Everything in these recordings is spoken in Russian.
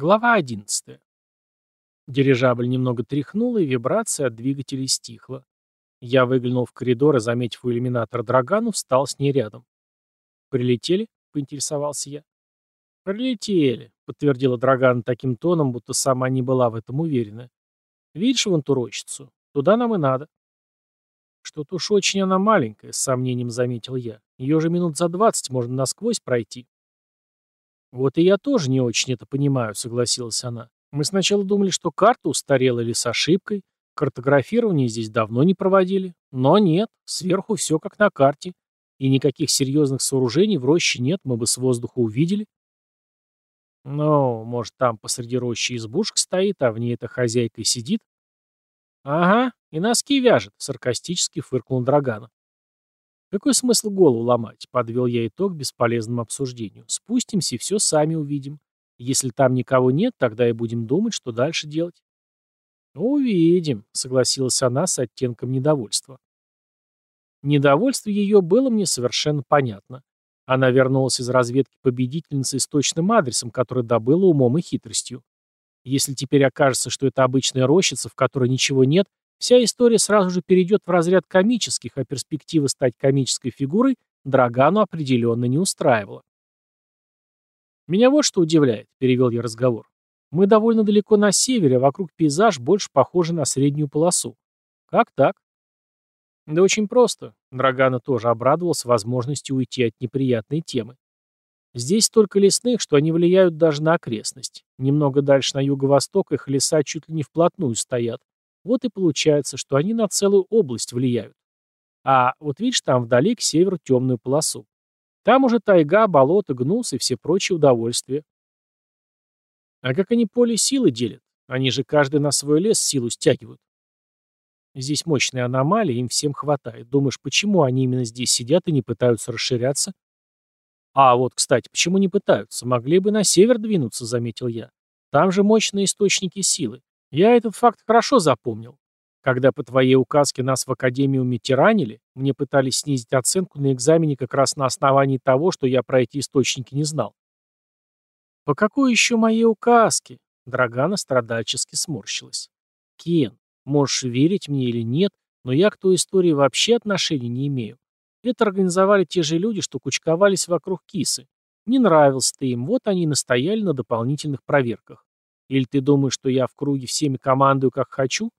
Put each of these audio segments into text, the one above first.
Глава 11. Дирижабль немного тряхнула, и вибрация от двигателей стихла. Я выглянул в коридор и, заметив у иллюминатора Драгану, встал с ней рядом. «Прилетели?» — поинтересовался я. «Прилетели», — подтвердила Драгана таким тоном, будто сама не была в этом уверена. «Видишь вон ту рощицу? Туда нам и надо». «Что-то уж очень она маленькая», — с сомнением заметил я. «Ее же минут за двадцать можно насквозь пройти». «Вот и я тоже не очень это понимаю», — согласилась она. «Мы сначала думали, что карта устарела или с ошибкой. Картографирование здесь давно не проводили. Но нет, сверху все как на карте. И никаких серьезных сооружений в роще нет, мы бы с воздуха увидели». «Ну, может, там посреди рощи избушка стоит, а в ней эта хозяйка сидит?» «Ага, и носки вяжет», — саркастически фыркнул Драгана. Какой смысл голову ломать? Подвел я итог бесполезному обсуждению. Спустимся и все сами увидим. Если там никого нет, тогда и будем думать, что дальше делать. Увидим, согласилась она с оттенком недовольства. Недовольство ее было мне совершенно понятно. Она вернулась из разведки победительницей с точным адресом, который добыла умом и хитростью. Если теперь окажется, что это обычная рощица, в которой ничего нет, Вся история сразу же перейдет в разряд комических, а перспектива стать комической фигурой Драгану определенно не устраивала. «Меня вот что удивляет», — перевел я разговор. «Мы довольно далеко на севере, а вокруг пейзаж больше похожий на среднюю полосу. Как так?» «Да очень просто». Драгана тоже обрадовался возможности уйти от неприятной темы. Здесь столько лесных, что они влияют даже на окрестность. Немного дальше на юго-восток их леса чуть ли не вплотную стоят, вот и получается, что они на целую область влияют. А вот видишь, там вдали к северу темную полосу. Там уже тайга, болото, гнус и все прочие удовольствия. А как они поле силы делят? Они же каждый на свой лес силу стягивают. Здесь мощная аномалия, им всем хватает. Думаешь, почему они именно здесь сидят и не пытаются расширяться? А вот, кстати, почему не пытаются? Могли бы на север двинуться, заметил я. Там же мощные источники силы. Я этот факт хорошо запомнил. Когда по твоей указке нас в Академию тиранили, мне пытались снизить оценку на экзамене как раз на основании того, что я про эти источники не знал. «По какой еще моей указке?» Драгана страдальчески сморщилась. «Кен, можешь верить мне или нет, но я к той истории вообще отношения не имею. Это организовали те же люди, что кучковались вокруг кисы. Не нравился ты им, вот они и настояли на дополнительных проверках. Или ты думаешь, что я в круге всеми командую, как хочу?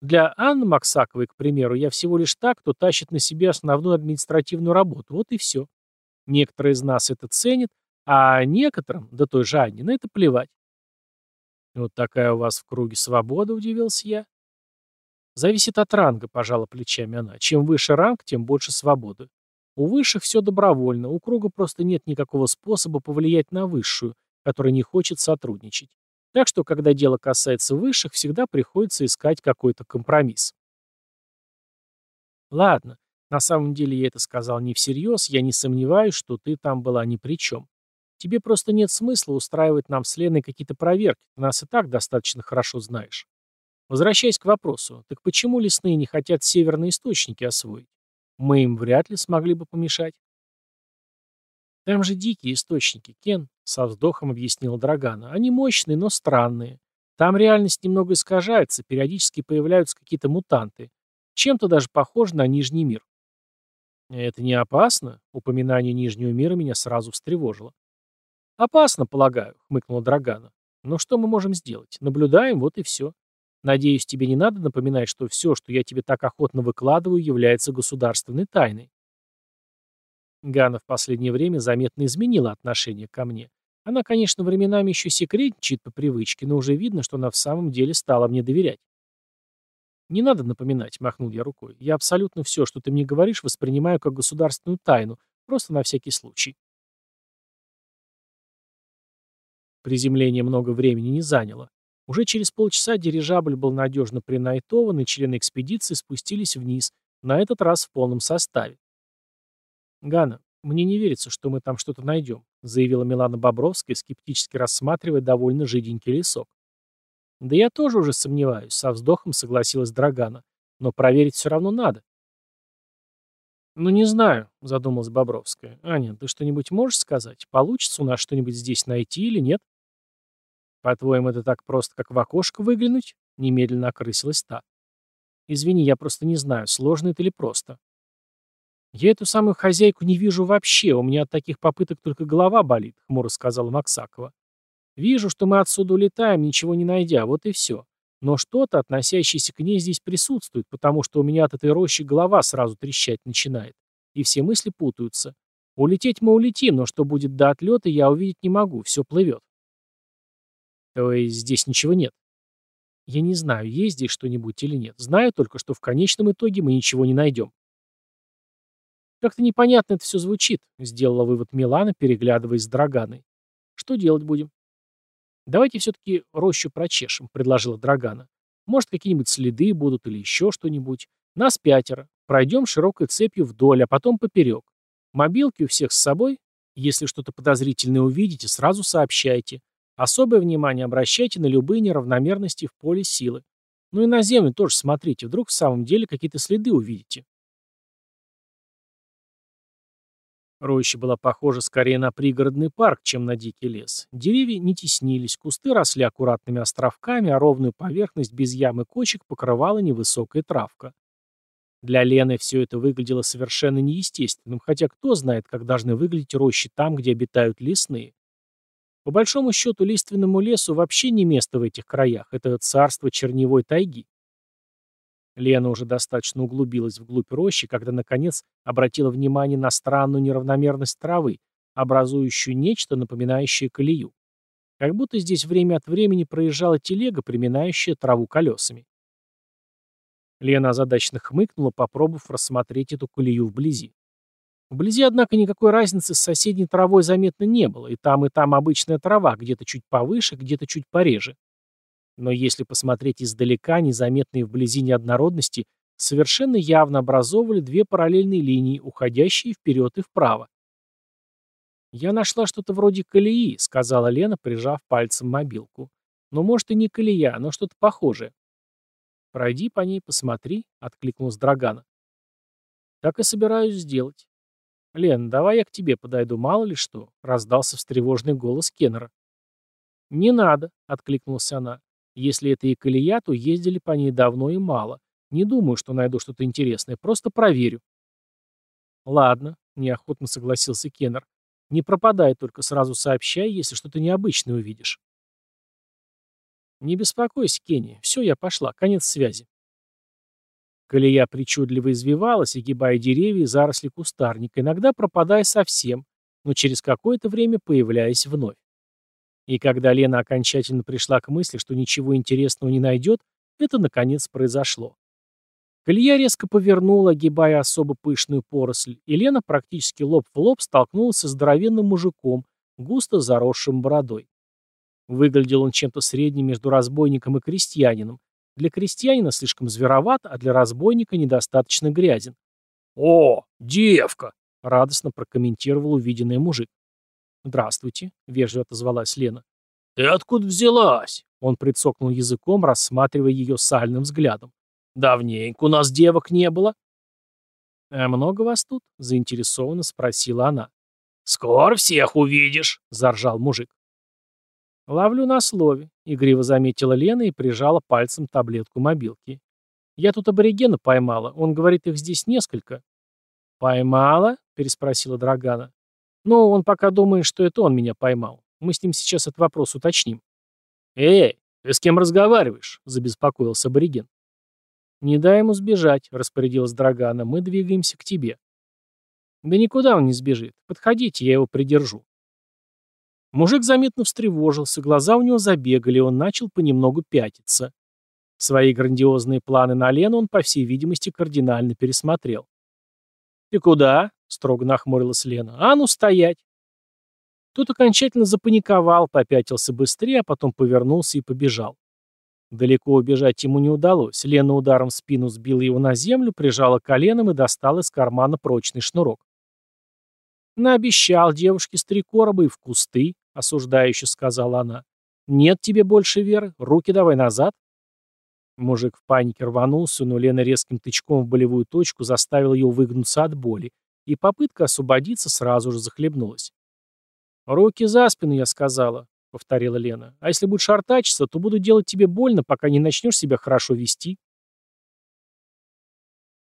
Для Анны Максаковой, к примеру, я всего лишь так, кто тащит на себе основную административную работу. Вот и все. Некоторые из нас это ценят, а некоторым, да той же Анне, на это плевать. Вот такая у вас в круге свобода, удивился я. Зависит от ранга, пожала плечами она. Чем выше ранг, тем больше свободы. У высших все добровольно, у круга просто нет никакого способа повлиять на высшую, которая не хочет сотрудничать. Так что, когда дело касается высших, всегда приходится искать какой-то компромисс. Ладно, на самом деле я это сказал не всерьез, я не сомневаюсь, что ты там была ни при чем. Тебе просто нет смысла устраивать нам с Леной какие-то проверки, ты нас и так достаточно хорошо знаешь. Возвращаясь к вопросу, так почему лесные не хотят северные источники освоить? Мы им вряд ли смогли бы помешать. Там же дикие источники, Кен, со вздохом объяснил Драгана. Они мощные, но странные. Там реальность немного искажается, периодически появляются какие-то мутанты. Чем-то даже похоже на Нижний мир. Это не опасно? Упоминание Нижнего мира меня сразу встревожило. Опасно, полагаю, хмыкнула Драгана. Но что мы можем сделать? Наблюдаем, вот и все. Надеюсь, тебе не надо напоминать, что все, что я тебе так охотно выкладываю, является государственной тайной. Гана в последнее время заметно изменила отношение ко мне. Она, конечно, временами еще секретничает по привычке, но уже видно, что она в самом деле стала мне доверять. «Не надо напоминать», — махнул я рукой. «Я абсолютно все, что ты мне говоришь, воспринимаю как государственную тайну, просто на всякий случай». Приземление много времени не заняло. Уже через полчаса дирижабль был надежно принайтован, и члены экспедиции спустились вниз, на этот раз в полном составе. «Гана, мне не верится, что мы там что-то найдем», заявила Милана Бобровская, скептически рассматривая довольно жиденький лесок. «Да я тоже уже сомневаюсь», — со вздохом согласилась Драгана. «Но проверить все равно надо». «Ну, не знаю», — задумалась Бобровская. «Аня, ты что-нибудь можешь сказать? Получится у нас что-нибудь здесь найти или нет?» «По-твоему, это так просто, как в окошко выглянуть?» — немедленно окрысилась та. «Извини, я просто не знаю, сложно это или просто». «Я эту самую хозяйку не вижу вообще, у меня от таких попыток только голова болит», — хмуро сказала Максакова. «Вижу, что мы отсюда улетаем, ничего не найдя, вот и все. Но что-то, относящееся к ней, здесь присутствует, потому что у меня от этой рощи голова сразу трещать начинает, и все мысли путаются. Улететь мы улетим, но что будет до отлета, я увидеть не могу, все плывет». То есть здесь ничего нет? Я не знаю, есть здесь что-нибудь или нет. Знаю только, что в конечном итоге мы ничего не найдем. Как-то непонятно это все звучит, сделала вывод Милана, переглядываясь с Драганой. Что делать будем? Давайте все-таки рощу прочешем, предложила Драгана. Может, какие-нибудь следы будут или еще что-нибудь. Нас пятеро. Пройдем широкой цепью вдоль, а потом поперек. Мобилки у всех с собой. Если что-то подозрительное увидите, сразу сообщайте. Особое внимание обращайте на любые неравномерности в поле силы. Ну и на Землю тоже смотрите, вдруг в самом деле какие-то следы увидите. Роща была похожа скорее на пригородный парк, чем на дикий лес. Деревья не теснились, кусты росли аккуратными островками, а ровную поверхность без ям и кочек покрывала невысокая травка. Для Лены все это выглядело совершенно неестественным, хотя кто знает, как должны выглядеть рощи там, где обитают лесные. По большому счету, лиственному лесу вообще не место в этих краях, это царство черневой тайги. Лена уже достаточно углубилась вглубь рощи, когда, наконец, обратила внимание на странную неравномерность травы, образующую нечто, напоминающее колею. Как будто здесь время от времени проезжала телега, приминающая траву колесами. Лена озадаченно хмыкнула, попробовав рассмотреть эту колею вблизи. Вблизи, однако, никакой разницы с соседней травой заметно не было, и там, и там обычная трава, где-то чуть повыше, где-то чуть пореже. Но если посмотреть издалека, незаметные вблизи неоднородности совершенно явно образовывали две параллельные линии, уходящие вперед и вправо. «Я нашла что-то вроде колеи», — сказала Лена, прижав пальцем мобилку. «Но, может, и не колея, но что-то похожее». «Пройди по ней, посмотри», — откликнулась Драгана. «Так и собираюсь сделать. «Лен, давай я к тебе подойду, мало ли что», — раздался встревоженный голос Кеннера. «Не надо», — откликнулась она. «Если это и колея, то ездили по ней давно и мало. Не думаю, что найду что-то интересное, просто проверю». «Ладно», — неохотно согласился Кеннер. «Не пропадай, только сразу сообщай, если что-то необычное увидишь». «Не беспокойся, Кенни. Все, я пошла. Конец связи». Колея причудливо извивалась, огибая деревья и заросли кустарника, иногда пропадая совсем, но через какое-то время появляясь вновь. И когда Лена окончательно пришла к мысли, что ничего интересного не найдет, это наконец произошло. Колея резко повернула, огибая особо пышную поросль, и Лена практически лоб в лоб столкнулась со здоровенным мужиком, густо заросшим бородой. Выглядел он чем-то средним между разбойником и крестьянином, для крестьянина слишком звероват, а для разбойника недостаточно грязен. «О, девка!» — радостно прокомментировал увиденный мужик. «Здравствуйте», — вежливо отозвалась Лена. «Ты откуда взялась?» Он прицокнул языком, рассматривая ее сальным взглядом. «Давненько у нас девок не было». «А много вас тут?» — заинтересованно спросила она. «Скоро всех увидишь», — заржал мужик. «Ловлю на слове», — игриво заметила Лена и прижала пальцем таблетку мобилки. «Я тут аборигена поймала. Он говорит, их здесь несколько». «Поймала?» — переспросила Драгана. «Ну, он пока думает, что это он меня поймал. Мы с ним сейчас этот вопрос уточним». «Эй, ты с кем разговариваешь?» — забеспокоился абориген. «Не дай ему сбежать», — распорядилась Драгана. «Мы двигаемся к тебе». «Да никуда он не сбежит. Подходите, я его придержу». Мужик заметно встревожился, глаза у него забегали, он начал понемногу пятиться. Свои грандиозные планы на Лену он, по всей видимости, кардинально пересмотрел. «Ты куда?» — строго нахмурилась Лена. «А ну, стоять!» Тот окончательно запаниковал, попятился быстрее, а потом повернулся и побежал. Далеко убежать ему не удалось. Лена ударом в спину сбила его на землю, прижала коленом и достала из кармана прочный шнурок. Наобещал девушке с три короба и в кусты, — осуждающе сказала она. «Нет тебе больше веры. Руки давай назад». Мужик в панике рванулся, но Лена резким тычком в болевую точку заставила его выгнуться от боли, и попытка освободиться сразу же захлебнулась. «Руки за спину», — я сказала. повторила Лена. «А если будешь артачиться, то буду делать тебе больно, пока не начнешь себя хорошо вести».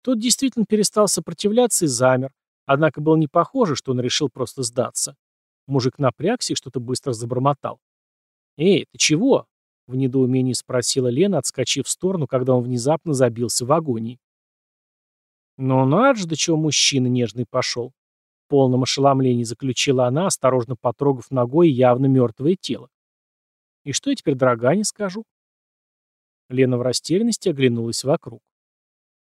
Тот действительно перестал сопротивляться и замер, однако было не похоже, что он решил просто сдаться. Мужик напрягся и что-то быстро забормотал. «Эй, ты чего?» — в недоумении спросила Лена, отскочив в сторону, когда он внезапно забился в агонии. «Ну надо же, до чего мужчина нежный пошел!» В полном ошеломлении заключила она, осторожно потрогав ногой явно мертвое тело. «И что я теперь Драгане скажу?» Лена в растерянности оглянулась вокруг.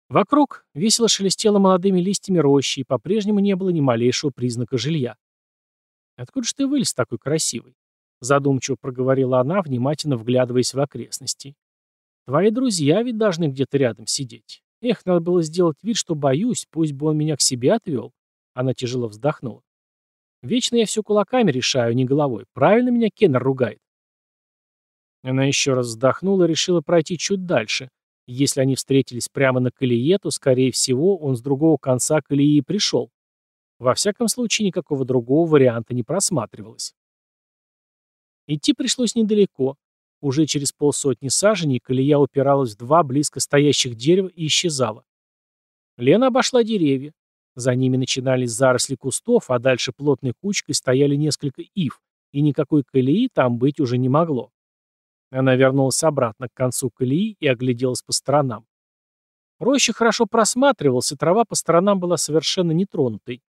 Вокруг весело шелестело молодыми листьями рощи, и по-прежнему не было ни малейшего признака жилья. «Откуда же ты вылез такой красивый?» Задумчиво проговорила она, внимательно вглядываясь в окрестности. «Твои друзья ведь должны где-то рядом сидеть. Эх, надо было сделать вид, что боюсь, пусть бы он меня к себе отвел». Она тяжело вздохнула. «Вечно я все кулаками решаю, не головой. Правильно меня Кеннер ругает?» Она еще раз вздохнула и решила пройти чуть дальше. Если они встретились прямо на колее, то, скорее всего, он с другого конца колеи пришел. Во всяком случае, никакого другого варианта не просматривалось. Идти пришлось недалеко. Уже через полсотни саженей колея упиралась в два близко стоящих дерева и исчезала. Лена обошла деревья. За ними начинались заросли кустов, а дальше плотной кучкой стояли несколько ив, и никакой колеи там быть уже не могло. Она вернулась обратно к концу колеи и огляделась по сторонам. Роща хорошо просматривалась, и трава по сторонам была совершенно нетронутой.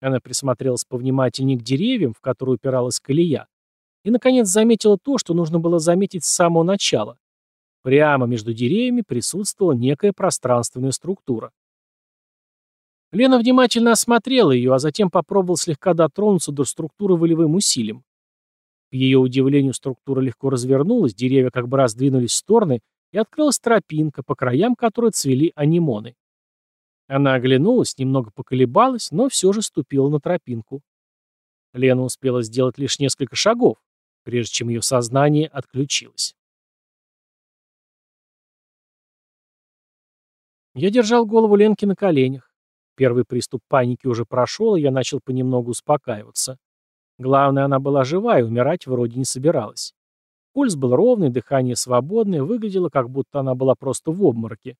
Она присмотрелась повнимательнее к деревьям, в которые упиралась колея, и, наконец, заметила то, что нужно было заметить с самого начала. Прямо между деревьями присутствовала некая пространственная структура. Лена внимательно осмотрела ее, а затем попробовал слегка дотронуться до структуры волевым усилием. К ее удивлению, структура легко развернулась, деревья как бы раздвинулись в стороны, и открылась тропинка, по краям которой цвели анимоны. Она оглянулась, немного поколебалась, но все же ступила на тропинку. Лена успела сделать лишь несколько шагов, прежде чем ее сознание отключилось. Я держал голову Ленки на коленях. Первый приступ паники уже прошел, и я начал понемногу успокаиваться. Главное, она была жива и умирать вроде не собиралась. Пульс был ровный, дыхание свободное, выглядело, как будто она была просто в обмороке.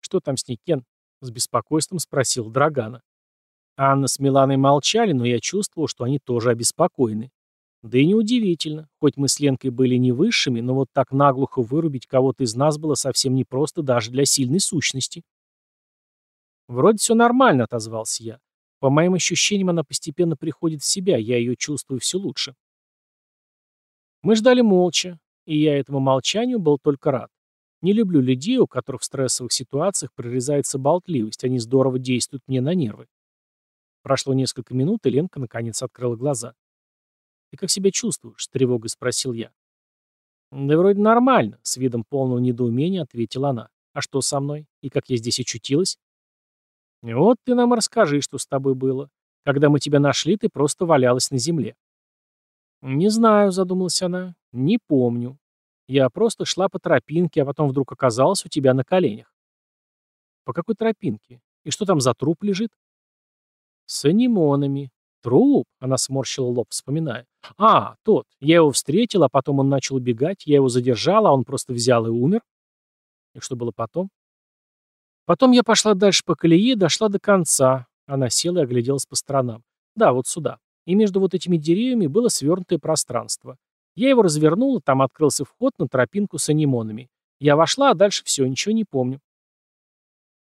«Что там с ней, Кен?» — с беспокойством спросил Драгана. Анна с Миланой молчали, но я чувствовал, что они тоже обеспокоены. Да и неудивительно, хоть мы с Ленкой были не высшими, но вот так наглухо вырубить кого-то из нас было совсем непросто даже для сильной сущности. «Вроде все нормально», — отозвался я. «По моим ощущениям, она постепенно приходит в себя, я ее чувствую все лучше». Мы ждали молча, и я этому молчанию был только рад. Не люблю людей, у которых в стрессовых ситуациях прорезается болтливость, они здорово действуют мне на нервы. Прошло несколько минут, и Ленка наконец открыла глаза. «Ты как себя чувствуешь?» — с тревогой спросил я. «Да вроде нормально», — с видом полного недоумения ответила она. «А что со мной? И как я здесь очутилась?» «Вот ты нам расскажи, что с тобой было. Когда мы тебя нашли, ты просто валялась на земле». «Не знаю», — задумалась она. «Не помню. Я просто шла по тропинке, а потом вдруг оказалась у тебя на коленях». «По какой тропинке? И что там за труп лежит?» «С анимонами. Труп?» — она сморщила лоб, вспоминая. «А, тот. Я его встретил, а потом он начал убегать. Я его задержала, а он просто взял и умер». «И что было потом?» «Потом я пошла дальше по колее, дошла до конца». Она села и огляделась по сторонам. «Да, вот сюда. И между вот этими деревьями было свернутое пространство. Я его развернула, там открылся вход на тропинку с анимонами. Я вошла, а дальше все, ничего не помню».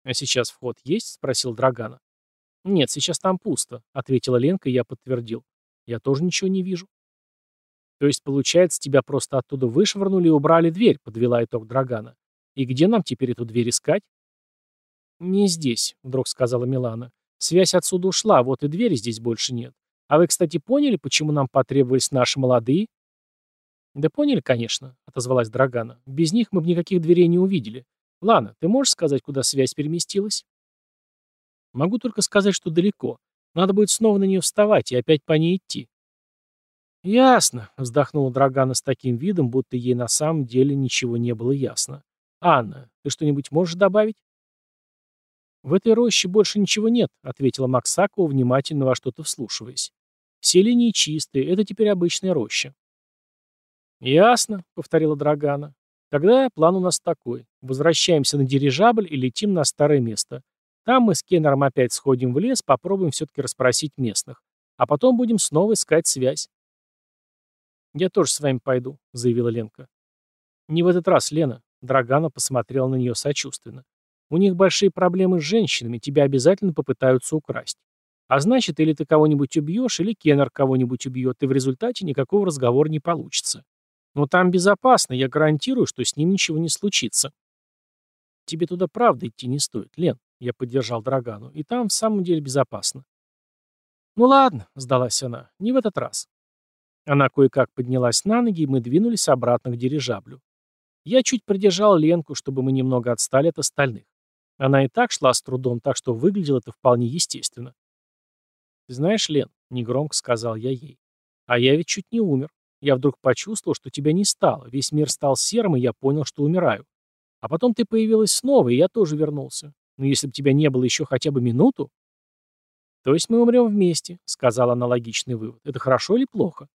«А сейчас вход есть?» — спросил Драгана. «Нет, сейчас там пусто», — ответила Ленка, и я подтвердил. «Я тоже ничего не вижу». «То есть, получается, тебя просто оттуда вышвырнули и убрали дверь», — подвела итог Драгана. «И где нам теперь эту дверь искать?» «Не здесь», — вдруг сказала Милана. «Связь отсюда ушла, вот и двери здесь больше нет. А вы, кстати, поняли, почему нам потребовались наши молодые?» «Да поняли, конечно», — отозвалась Драгана. «Без них мы бы никаких дверей не увидели. Лана, ты можешь сказать, куда связь переместилась?» Могу только сказать, что далеко. Надо будет снова на нее вставать и опять по ней идти. «Ясно», — вздохнула Драгана с таким видом, будто ей на самом деле ничего не было ясно. «Анна, ты что-нибудь можешь добавить?» «В этой роще больше ничего нет», — ответила Максакова, внимательно во что-то вслушиваясь. «Все линии чистые, это теперь обычная роща». «Ясно», — повторила Драгана. «Тогда план у нас такой. Возвращаемся на дирижабль и летим на старое место. Там мы с Кеннером опять сходим в лес, попробуем все-таки расспросить местных. А потом будем снова искать связь». «Я тоже с вами пойду», — заявила Ленка. «Не в этот раз, Лена», — Драгана посмотрела на нее сочувственно. «У них большие проблемы с женщинами, тебя обязательно попытаются украсть. А значит, или ты кого-нибудь убьешь, или Кеннер кого-нибудь убьет, и в результате никакого разговора не получится. Но там безопасно, я гарантирую, что с ним ничего не случится. Тебе туда правда идти не стоит, Лен, я поддержал Драгану, и там в самом деле безопасно. Ну ладно, сдалась она, не в этот раз. Она кое-как поднялась на ноги, и мы двинулись обратно к дирижаблю. Я чуть придержал Ленку, чтобы мы немного отстали от остальных. Она и так шла с трудом, так что выглядело это вполне естественно. «Ты знаешь, Лен», — негромко сказал я ей, — «а я ведь чуть не умер. Я вдруг почувствовал, что тебя не стало. Весь мир стал серым, и я понял, что умираю. А потом ты появилась снова, и я тоже вернулся. Но если бы тебя не было еще хотя бы минуту...» «То есть мы умрем вместе», — сказал аналогичный вывод. «Это хорошо или плохо?»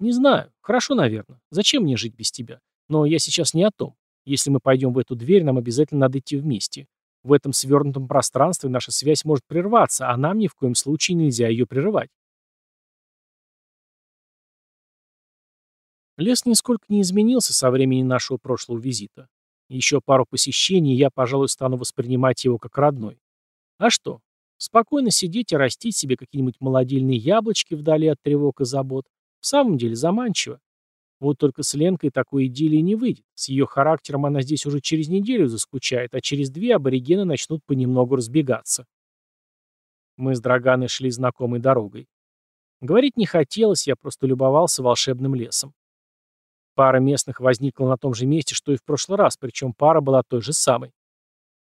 «Не знаю. Хорошо, наверное. Зачем мне жить без тебя? Но я сейчас не о том. Если мы пойдем в эту дверь, нам обязательно надо идти вместе. В этом свернутом пространстве наша связь может прерваться, а нам ни в коем случае нельзя ее прерывать. Лес нисколько не изменился со времени нашего прошлого визита. Еще пару посещений, и я, пожалуй, стану воспринимать его как родной. А что? Спокойно сидеть и растить себе какие-нибудь молодильные яблочки вдали от тревог и забот. В самом деле заманчиво. Вот только с Ленкой такой идиллии не выйдет. С ее характером она здесь уже через неделю заскучает, а через две аборигены начнут понемногу разбегаться. Мы с Драганой шли знакомой дорогой. Говорить не хотелось, я просто любовался волшебным лесом. Пара местных возникла на том же месте, что и в прошлый раз, причем пара была той же самой.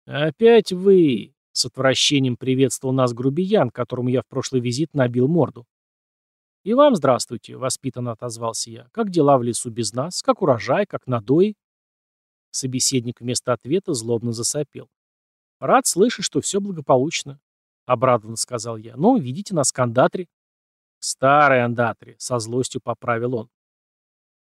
«Опять вы!» — с отвращением приветствовал нас грубиян, которому я в прошлый визит набил морду. «И вам здравствуйте», — воспитанно отозвался я. «Как дела в лесу без нас? Как урожай? Как надои?» Собеседник вместо ответа злобно засопел. «Рад слышать, что все благополучно», — обрадованно сказал я. «Ну, видите нас к андатре». «Старый андатре», — со злостью поправил он.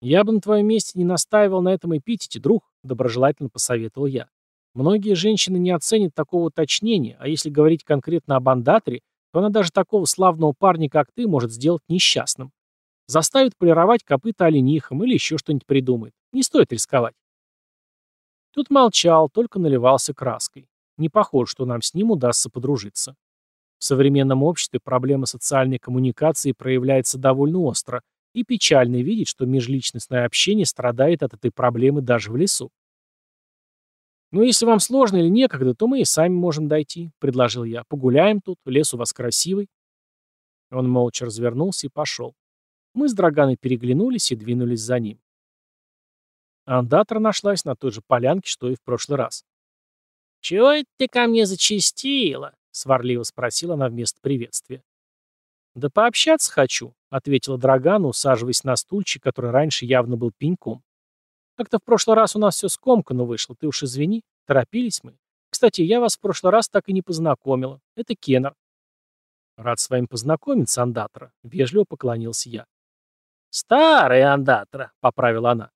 «Я бы на твоем месте не настаивал на этом эпитете, друг», — доброжелательно посоветовал я. «Многие женщины не оценят такого уточнения, а если говорить конкретно об андатре, то она даже такого славного парня, как ты, может сделать несчастным. Заставит полировать копыта оленихом или еще что-нибудь придумает. Не стоит рисковать. Тут молчал, только наливался краской. Не похоже, что нам с ним удастся подружиться. В современном обществе проблема социальной коммуникации проявляется довольно остро, и печально видеть, что межличностное общение страдает от этой проблемы даже в лесу. «Ну, если вам сложно или некогда, то мы и сами можем дойти», — предложил я. «Погуляем тут, лес у вас красивый». Он молча развернулся и пошел. Мы с Драганой переглянулись и двинулись за ним. Андатра нашлась на той же полянке, что и в прошлый раз. «Чего это ты ко мне зачастила?» — сварливо спросила она вместо приветствия. «Да пообщаться хочу», — ответила Драгана, усаживаясь на стульчик, который раньше явно был пеньком. Как-то в прошлый раз у нас все скомканно вышло, ты уж извини. Торопились мы. Кстати, я вас в прошлый раз так и не познакомила. Это Кеннер. Рад с вами познакомиться, Андатра. Вежливо поклонился я. Старый Андатра, поправила она.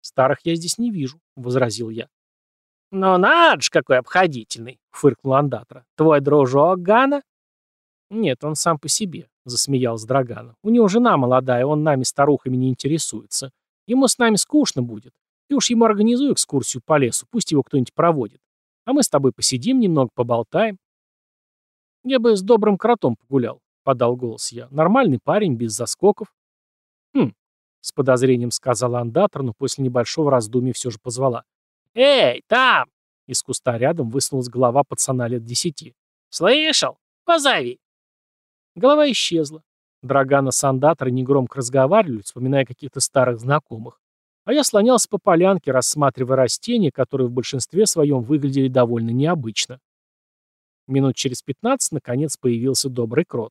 Старых я здесь не вижу, возразил я. «Ну надо ж, какой обходительный!» — фыркнул Андатра. «Твой дружок Гана?» «Нет, он сам по себе», — засмеялся Драгана. «У него жена молодая, он нами старухами не интересуется. Ему с нами скучно будет. Ты уж ему организуй экскурсию по лесу, пусть его кто-нибудь проводит. А мы с тобой посидим немного, поболтаем. Я бы с добрым кротом погулял, подал голос я. Нормальный парень, без заскоков. Хм, с подозрением сказала андатор, но после небольшого раздумья все же позвала. «Эй, там!» Из куста рядом высунулась голова пацана лет десяти. «Слышал? Позови!» Голова исчезла. Драгана с Андаторой негромко разговаривали, вспоминая каких-то старых знакомых. А я слонялся по полянке, рассматривая растения, которые в большинстве своем выглядели довольно необычно. Минут через пятнадцать, наконец, появился добрый крот.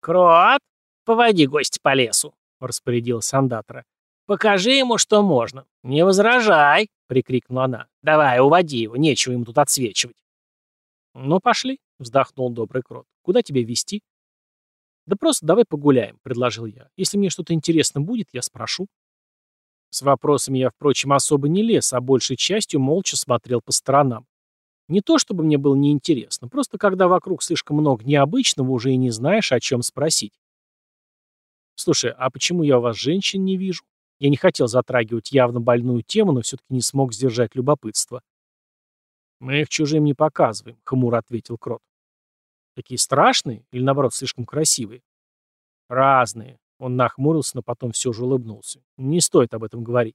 «Крот, поводи гостя по лесу», — распорядилась Андатора. «Покажи ему, что можно. Не возражай», — прикрикнула она. «Давай, уводи его, нечего ему тут отсвечивать». «Ну, пошли», — вздохнул добрый крот. «Куда тебя вести? «Да просто давай погуляем», — предложил я. «Если мне что-то интересно будет, я спрошу». С вопросами я, впрочем, особо не лез, а большей частью молча смотрел по сторонам. Не то, чтобы мне было неинтересно, просто когда вокруг слишком много необычного, уже и не знаешь, о чем спросить. «Слушай, а почему я у вас женщин не вижу?» Я не хотел затрагивать явно больную тему, но все-таки не смог сдержать любопытство. «Мы их чужим не показываем», — хмуро ответил Крот. «Такие страшные или, наоборот, слишком красивые?» «Разные», — он нахмурился, но потом все же улыбнулся. «Не стоит об этом говорить».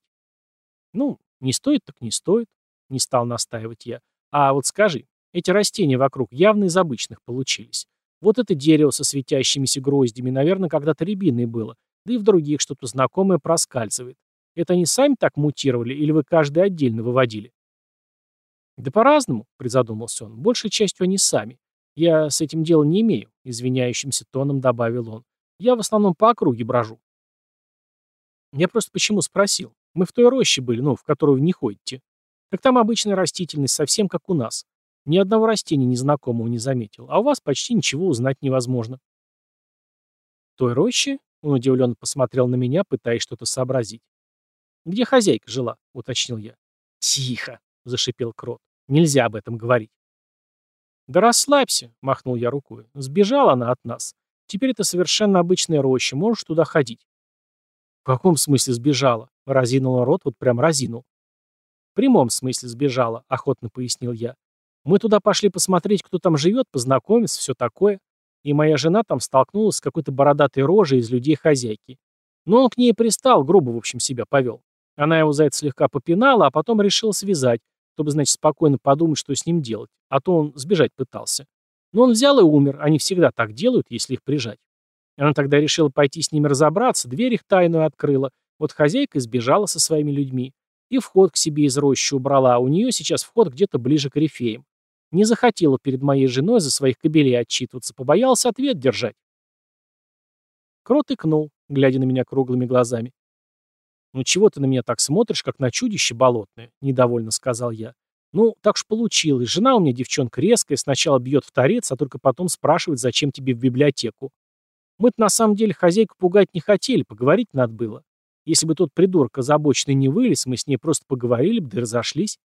«Ну, не стоит, так не стоит», — не стал настаивать я. «А вот скажи, эти растения вокруг явно из обычных получились. Вот это дерево со светящимися гроздями, наверное, когда-то рябиной было, да и в других что-то знакомое проскальзывает. Это они сами так мутировали, или вы каждый отдельно выводили? Да по-разному, призадумался он. Большей частью они сами. Я с этим дела не имею, извиняющимся тоном добавил он. Я в основном по округе брожу. Я просто почему спросил. Мы в той роще были, ну, в которую вы не ходите. Так там обычная растительность, совсем как у нас. Ни одного растения незнакомого не заметил, а у вас почти ничего узнать невозможно. В той роще? Он удивленно посмотрел на меня, пытаясь что-то сообразить. «Где хозяйка жила?» — уточнил я. «Тихо!» — зашипел Крот. «Нельзя об этом говорить». «Да расслабься!» — махнул я рукой. «Сбежала она от нас. Теперь это совершенно обычная роща, можешь туда ходить». «В каком смысле сбежала?» — разинул рот, вот прям разинул. «В прямом смысле сбежала», — охотно пояснил я. Мы туда пошли посмотреть, кто там живет, познакомиться, все такое. И моя жена там столкнулась с какой-то бородатой рожей из людей хозяйки. Но он к ней пристал, грубо, в общем, себя повел. Она его за это слегка попинала, а потом решила связать, чтобы, значит, спокойно подумать, что с ним делать. А то он сбежать пытался. Но он взял и умер. Они всегда так делают, если их прижать. Она тогда решила пойти с ними разобраться, дверь их тайную открыла. Вот хозяйка сбежала со своими людьми. И вход к себе из рощи убрала, а у нее сейчас вход где-то ближе к рифеям. Не захотела перед моей женой за своих кобелей отчитываться, побоялся ответ держать. Крот икнул, глядя на меня круглыми глазами. «Ну чего ты на меня так смотришь, как на чудище болотное?» — недовольно сказал я. «Ну, так уж получилось. Жена у меня девчонка резкая, сначала бьет в торец, а только потом спрашивает, зачем тебе в библиотеку. Мы-то на самом деле хозяйку пугать не хотели, поговорить надо было. Если бы тот придурок озабоченный не вылез, мы с ней просто поговорили бы, да разошлись.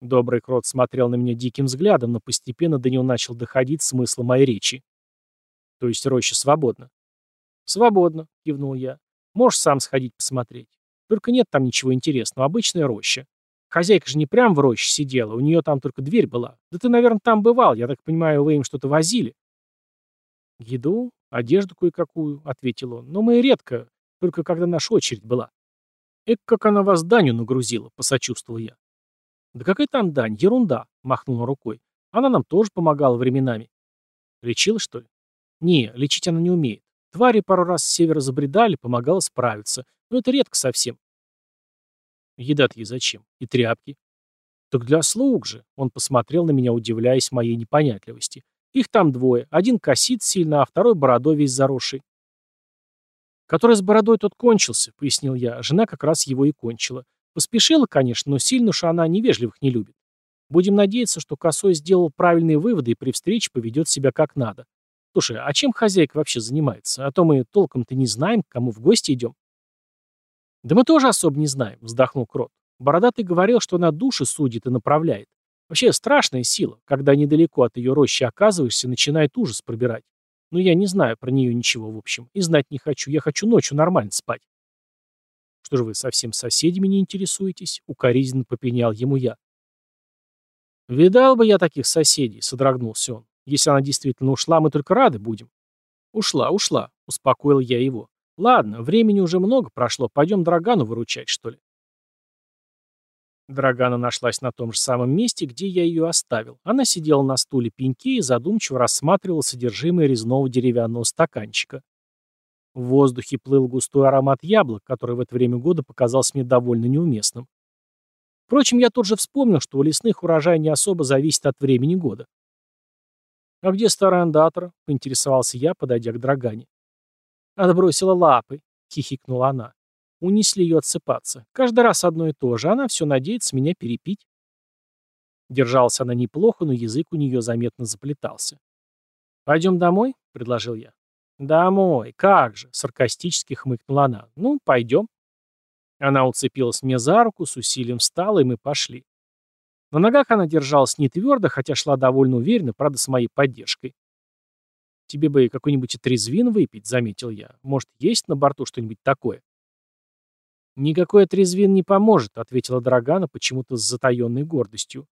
Добрый крот смотрел на меня диким взглядом, но постепенно до него начал доходить смысл моей речи. То есть роща свободна. Свободно, кивнул я. Можешь сам сходить посмотреть. Только нет там ничего интересного, обычная роща. Хозяйка же не прям в роще сидела, у нее там только дверь была. Да ты, наверное, там бывал, я так понимаю, вы им что-то возили. Еду, одежду кое-какую, ответил он. Но мы редко, только когда наша очередь была. Эк, как она вас данью нагрузила, посочувствовал я. «Да какая там дань? Ерунда!» — махнула рукой. «Она нам тоже помогала временами». «Лечила, что ли?» «Не, лечить она не умеет. Твари пару раз с севера забредали, помогала справиться. Но это редко совсем». «Еда-то ей зачем? И тряпки?» «Так для слуг же!» — он посмотрел на меня, удивляясь моей непонятливости. «Их там двое. Один косит сильно, а второй бородой весь заросший». «Который с бородой тот кончился», — пояснил я. Жена как раз его и кончила. Поспешила, конечно, но сильно уж она невежливых не любит. Будем надеяться, что Косой сделал правильные выводы и при встрече поведет себя как надо. Слушай, а чем хозяйка вообще занимается? А то мы толком-то не знаем, к кому в гости идем. Да мы тоже особо не знаем, вздохнул Крот. Бородатый говорил, что она души судит и направляет. Вообще страшная сила. Когда недалеко от ее рощи оказываешься, начинает ужас пробирать. Но я не знаю про нее ничего, в общем. И знать не хочу. Я хочу ночью нормально спать. Что же вы совсем соседями не интересуетесь? Укоризненно попенял ему я. Видал бы я таких соседей, содрогнулся он. Если она действительно ушла, мы только рады будем. Ушла, ушла, успокоил я его. Ладно, времени уже много прошло, пойдем Драгану выручать, что ли. Драгана нашлась на том же самом месте, где я ее оставил. Она сидела на стуле пеньки и задумчиво рассматривала содержимое резного деревянного стаканчика. В воздухе плыл густой аромат яблок, который в это время года показался мне довольно неуместным. Впрочем, я тут же вспомнил, что у лесных урожай не особо зависит от времени года. «А где старый андатор?» — поинтересовался я, подойдя к Драгане. «Отбросила лапы», — хихикнула она. Унесли ее отсыпаться. Каждый раз одно и то же. Она все надеется меня перепить. Держалась она неплохо, но язык у нее заметно заплетался. «Пойдем домой?» — предложил я. «Домой, как же!» — саркастически хмыкнула она. «Ну, пойдем». Она уцепилась мне за руку, с усилием встала, и мы пошли. На ногах она держалась не твердо, хотя шла довольно уверенно, правда, с моей поддержкой. «Тебе бы какой-нибудь отрезвин выпить», — заметил я. «Может, есть на борту что-нибудь такое?» «Никакой отрезвин не поможет», — ответила Драгана почему-то с затаенной гордостью.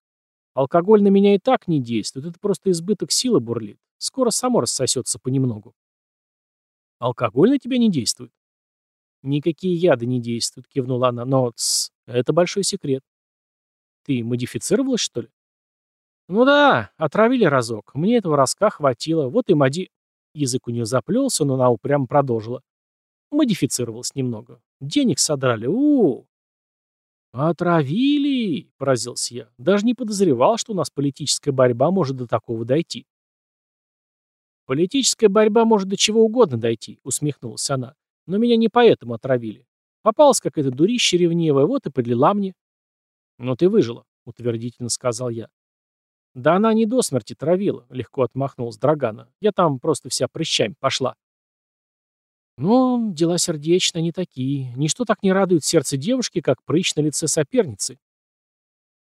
«Алкоголь на меня и так не действует, это просто избыток силы бурлит. Скоро само рассосется понемногу». «Алкоголь на тебя не действует?» «Никакие яды не действуют», — кивнула она. «Но, тс, это большой секрет». «Ты модифицировалась, что ли?» «Ну да, отравили разок. Мне этого разка хватило. Вот и моди...» Язык у нее заплелся, но она упрямо продолжила. Модифицировалась немного. Денег содрали. у. «Отравили!» — поразился я. «Даже не подозревал, что у нас политическая борьба может до такого дойти». «Политическая борьба может до чего угодно дойти», — усмехнулась она. «Но меня не поэтому отравили. Попалась какая-то дурища ревнивая, вот и подлила мне». «Но ты выжила», — утвердительно сказал я. «Да она не до смерти травила», — легко отмахнулась Драгана. «Я там просто вся прыщами пошла». «Ну, дела сердечные не такие. Ничто так не радует сердце девушки, как прыщ на лице соперницы».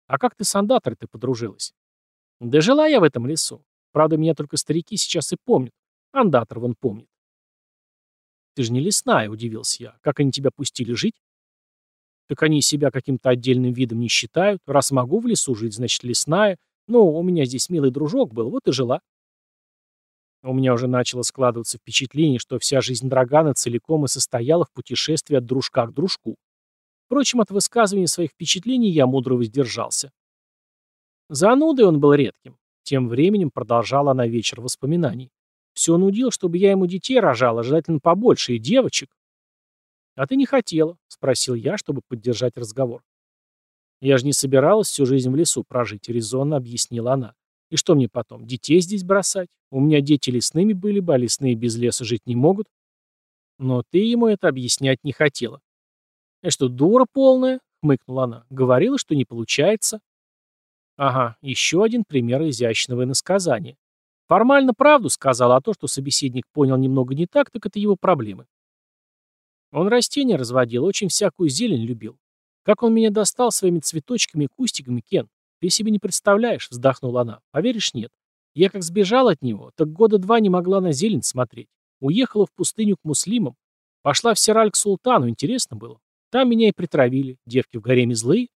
«А как ты с андаторой-то подружилась?» «Да жила я в этом лесу. Правда, меня только старики сейчас и помнят. Андатор вон помнит. Ты же не лесная, удивился я. Как они тебя пустили жить? Так они себя каким-то отдельным видом не считают. Раз могу в лесу жить, значит лесная. Ну, у меня здесь милый дружок был, вот и жила. У меня уже начало складываться впечатление, что вся жизнь Драгана целиком и состояла в путешествии от дружка к дружку. Впрочем, от высказывания своих впечатлений я мудро воздержался. Занудой он был редким. Тем временем продолжала она вечер воспоминаний. Все нудил, чтобы я ему детей рожала, желательно побольше, и девочек. «А ты не хотела?» — спросил я, чтобы поддержать разговор. «Я же не собиралась всю жизнь в лесу прожить», — резонно объяснила она. «И что мне потом, детей здесь бросать? У меня дети лесными были бы, а лесные без леса жить не могут». Но ты ему это объяснять не хотела. «Я что, дура полная?» — хмыкнула она. «Говорила, что не получается». Ага, еще один пример изящного иносказания. Формально правду сказал, а то, что собеседник понял немного не так, так это его проблемы. Он растения разводил, очень всякую зелень любил. Как он меня достал своими цветочками и кустиками, Кен? Ты себе не представляешь, вздохнула она. Поверишь, нет. Я как сбежал от него, так года два не могла на зелень смотреть. Уехала в пустыню к муслимам. Пошла в Сираль к султану, интересно было. Там меня и притравили. Девки в гареме злые,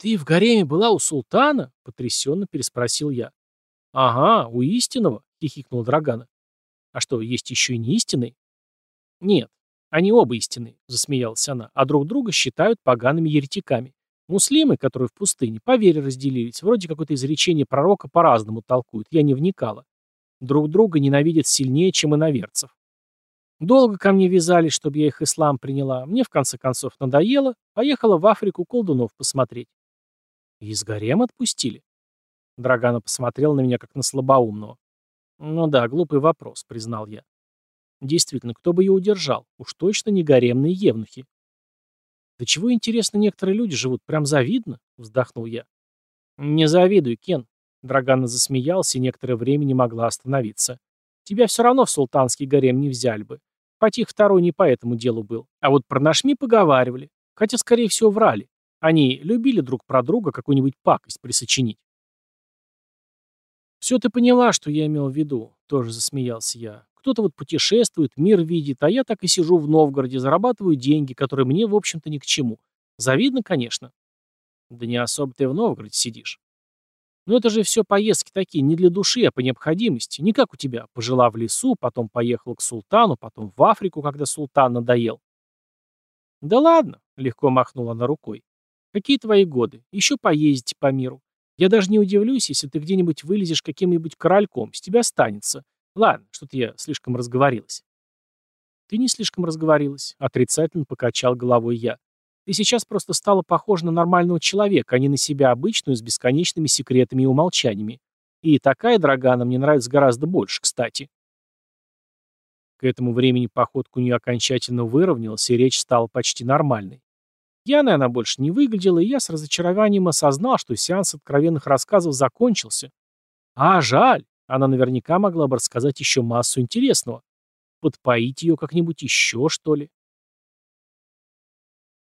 «Ты в гареме была у султана?» — потрясенно переспросил я. «Ага, у истинного», — хихикнул Драгана. «А что, есть еще и не истинный?» «Нет, они оба истинные», — засмеялась она, «а друг друга считают погаными еретиками. Муслимы, которые в пустыне, по вере разделились, вроде какое-то изречение пророка по-разному толкуют, я не вникала. Друг друга ненавидят сильнее, чем иноверцев. Долго ко мне вязались, чтобы я их ислам приняла. Мне, в конце концов, надоело. Поехала в Африку колдунов посмотреть. «Из гарем отпустили?» Драгана посмотрел на меня, как на слабоумного. «Ну да, глупый вопрос», — признал я. «Действительно, кто бы ее удержал? Уж точно не гаремные евнухи». «Да чего, интересно, некоторые люди живут? Прям завидно?» — вздохнул я. «Не завидуй, Кен». Драгана засмеялся и некоторое время не могла остановиться. «Тебя все равно в султанский гарем не взяли бы. Потих второй не по этому делу был. А вот про нашми поговаривали. Хотя, скорее всего, врали. Они любили друг про друга какую-нибудь пакость присочинить. «Все ты поняла, что я имел в виду», — тоже засмеялся я. «Кто-то вот путешествует, мир видит, а я так и сижу в Новгороде, зарабатываю деньги, которые мне, в общем-то, ни к чему. Завидно, конечно». «Да не особо ты в Новгороде сидишь». «Но это же все поездки такие, не для души, а по необходимости. Не как у тебя. Пожила в лесу, потом поехала к султану, потом в Африку, когда султан надоел». «Да ладно», — легко махнула она рукой. Какие твои годы? Еще поездите по миру. Я даже не удивлюсь, если ты где-нибудь вылезешь каким-нибудь корольком, с тебя останется. Ладно, что-то я слишком разговорилась. Ты не слишком разговорилась, отрицательно покачал головой я. Ты сейчас просто стала похожа на нормального человека, а не на себя обычную с бесконечными секретами и умолчаниями. И такая Драгана мне нравится гораздо больше, кстати. К этому времени походка у нее окончательно выровнялась, и речь стала почти нормальной. Пьяной она больше не выглядела, и я с разочарованием осознал, что сеанс откровенных рассказов закончился. А жаль, Она наверняка могла бы рассказать еще массу интересного. Подпоить ее как-нибудь еще, что ли?